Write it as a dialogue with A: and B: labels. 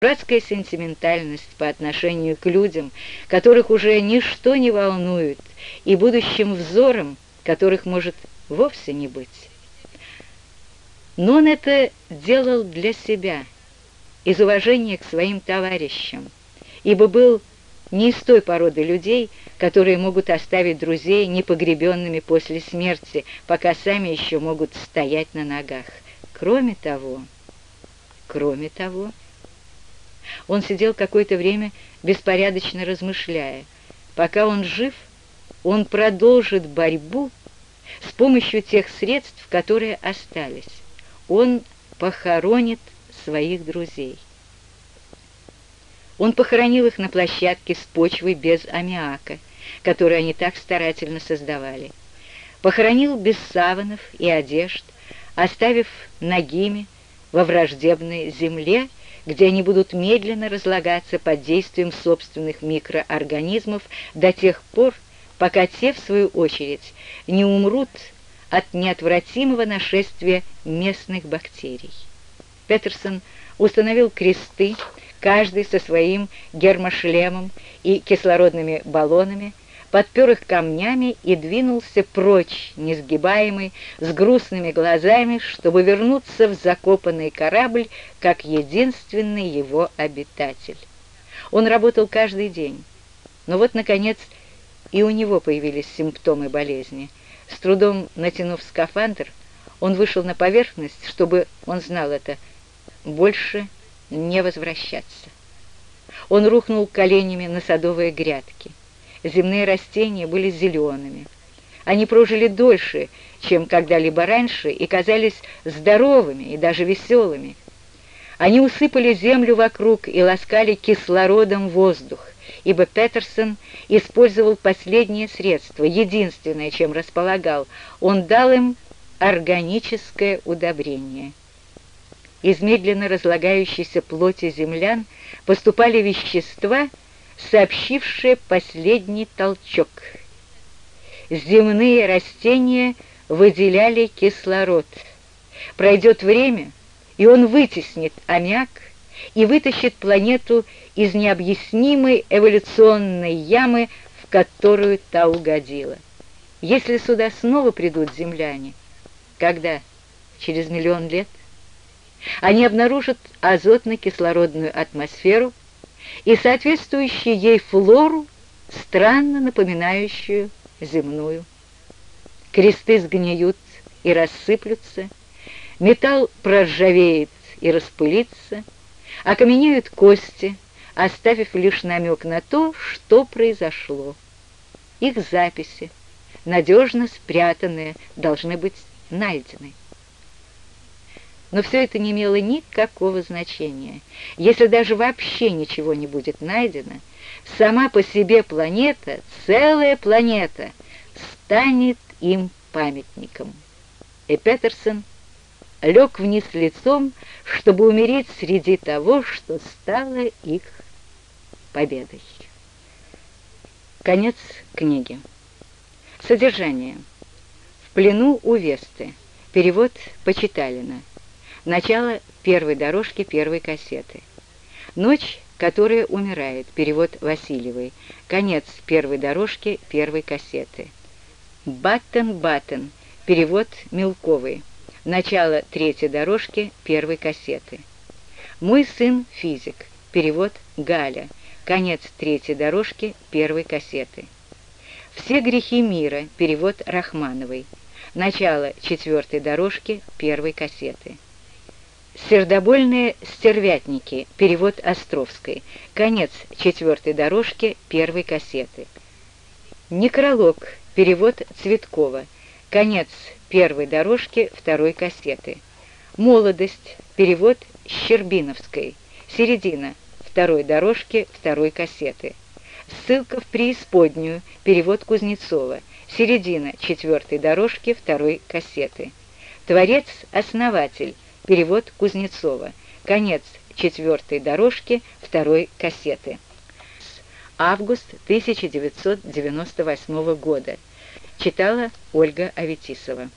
A: Братская сентиментальность по отношению к людям, которых уже ничто не волнует, и будущим взором, которых может вовсе не быть. Но он это делал для себя, из уважения к своим товарищам, ибо был не из той породы людей, которые могут оставить друзей непогребенными после смерти, пока сами еще могут стоять на ногах. Кроме того, кроме того, он сидел какое-то время, беспорядочно размышляя. Пока он жив, он продолжит борьбу с помощью тех средств, которые остались. Он похоронит своих друзей. Он похоронил их на площадке с почвой без аммиака, которую они так старательно создавали. Похоронил без саванов и одежд, оставив нагими во враждебной земле где они будут медленно разлагаться под действием собственных микроорганизмов до тех пор, пока те, в свою очередь, не умрут от неотвратимого нашествия местных бактерий. Петерсон установил кресты, каждый со своим гермошлемом и кислородными баллонами, подпер их камнями и двинулся прочь, несгибаемый, с грустными глазами, чтобы вернуться в закопанный корабль, как единственный его обитатель. Он работал каждый день, но вот, наконец, и у него появились симптомы болезни. С трудом натянув скафандр, он вышел на поверхность, чтобы, он знал это, больше не возвращаться. Он рухнул коленями на садовые грядки земные растения были зелеными. Они прожили дольше, чем когда-либо раньше, и казались здоровыми и даже веселыми. Они усыпали землю вокруг и ласкали кислородом воздух, ибо Петерсон использовал последнее средство, единственное, чем располагал. Он дал им органическое удобрение. Из медленно разлагающейся плоти землян поступали вещества, сообщившее последний толчок. Земные растения выделяли кислород. Пройдет время, и он вытеснит аммиак и вытащит планету из необъяснимой эволюционной ямы, в которую та угодила. Если сюда снова придут земляне, когда? Через миллион лет? Они обнаружат азотно-кислородную атмосферу, и соответствующую ей флору, странно напоминающую земную. Кресты сгниют и рассыплются, металл проржавеет и распылится, окаменеют кости, оставив лишь намек на то, что произошло. Их записи, надежно спрятанные, должны быть найдены. Но все это не имело никакого значения. Если даже вообще ничего не будет найдено, сама по себе планета, целая планета, станет им памятником. И Петерсон лег вниз лицом, чтобы умереть среди того, что стало их победой. Конец книги. Содержание. В плену у Весты. Перевод Почиталина. Начало первой дорожки первой кассеты. Ночь, которая умирает. Перевод Васильевой. Конец первой дорожки первой кассеты. Баттен-Баттен. Перевод Мелковой. Начало третьей дорожки первой кассеты. Мой сын физик. Перевод Галя. Конец третьей дорожки первой кассеты. Все грехи мира. Перевод Рахмановой. Начало четвертой дорожки первой кассеты. Сердобольные стервятники. Перевод Островской. Конец четвертой дорожки первой кассеты. Некролог. Перевод Цветкова. Конец первой дорожки второй кассеты. Молодость. Перевод Щербиновской. Середина второй дорожки второй кассеты. Ссылка в преисподнюю. Перевод Кузнецова. Середина четвертой дорожки второй кассеты. Творец-основатель. Перевод Кузнецова. Конец четвертой дорожки второй кассеты. Август 1998 года. Читала Ольга Аветисова.